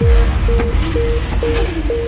よ。